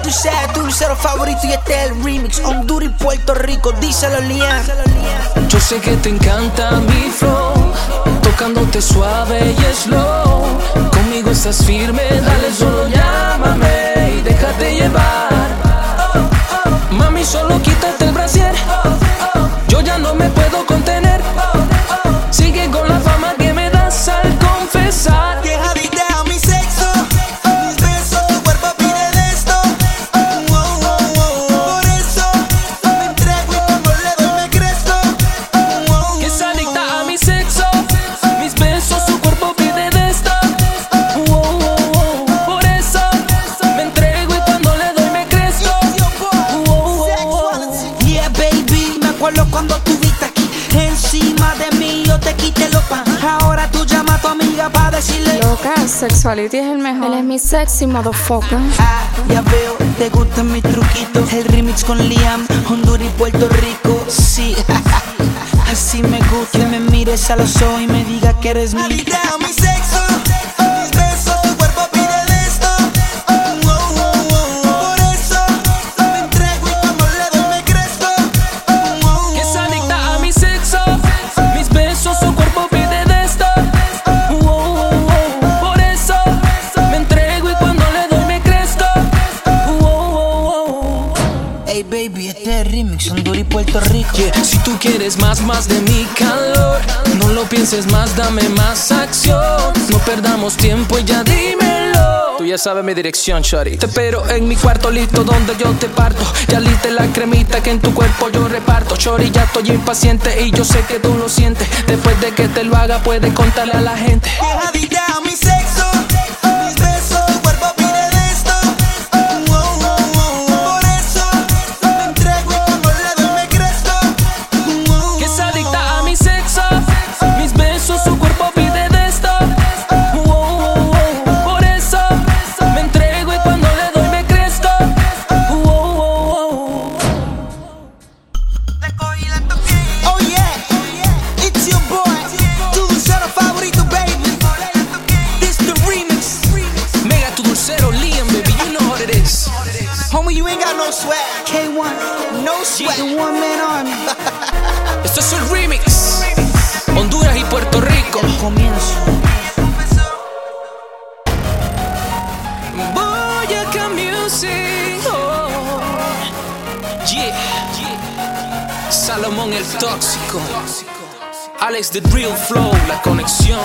ya tú sabes, tu lucero favorito y este es el remix. Honduras y Puerto Rico, díselo Lian. Yo sé que te encanta mi flow, tocándote suave y slow. Conmigo estás firme, dale solo llámame y déjate llevar. Mami, solo quítate acuerdo cuando estuviste aquí encima de mí, yo te quité los pan. Ahora tú llamas a tu amiga para decirle. Loca, Sexuality es el mejor. Él es mi sexy motherfucker. Ah, ya veo, te gustan mis truquitos. El remix con Liam, Honduras y Puerto Rico. Sí, así me gusta que me mires a los ojos y me digas que eres mi. mi sexo, Hey baby, este remix, Honduras y Puerto Rico. Si tú quieres más, más de mi calor, no lo pienses más, dame más acción. No perdamos tiempo y ya dímelo. Tú ya sabes mi dirección, Shorty. Te espero en mi cuarto listo donde yo te parto. Ya liste la cremita que en tu cuerpo yo reparto. Shorty, ya estoy impaciente y yo sé que tú lo sientes. Después de que te lo haga, puedes contarle a la gente. You ain't got no swag. K1, no swag. The one man army. Esto es el remix. Honduras y Puerto Rico. Comienzo. Boyaca Music. Oh. Yeah. Salomón el tóxico. Alex the Real Flow, la conexión.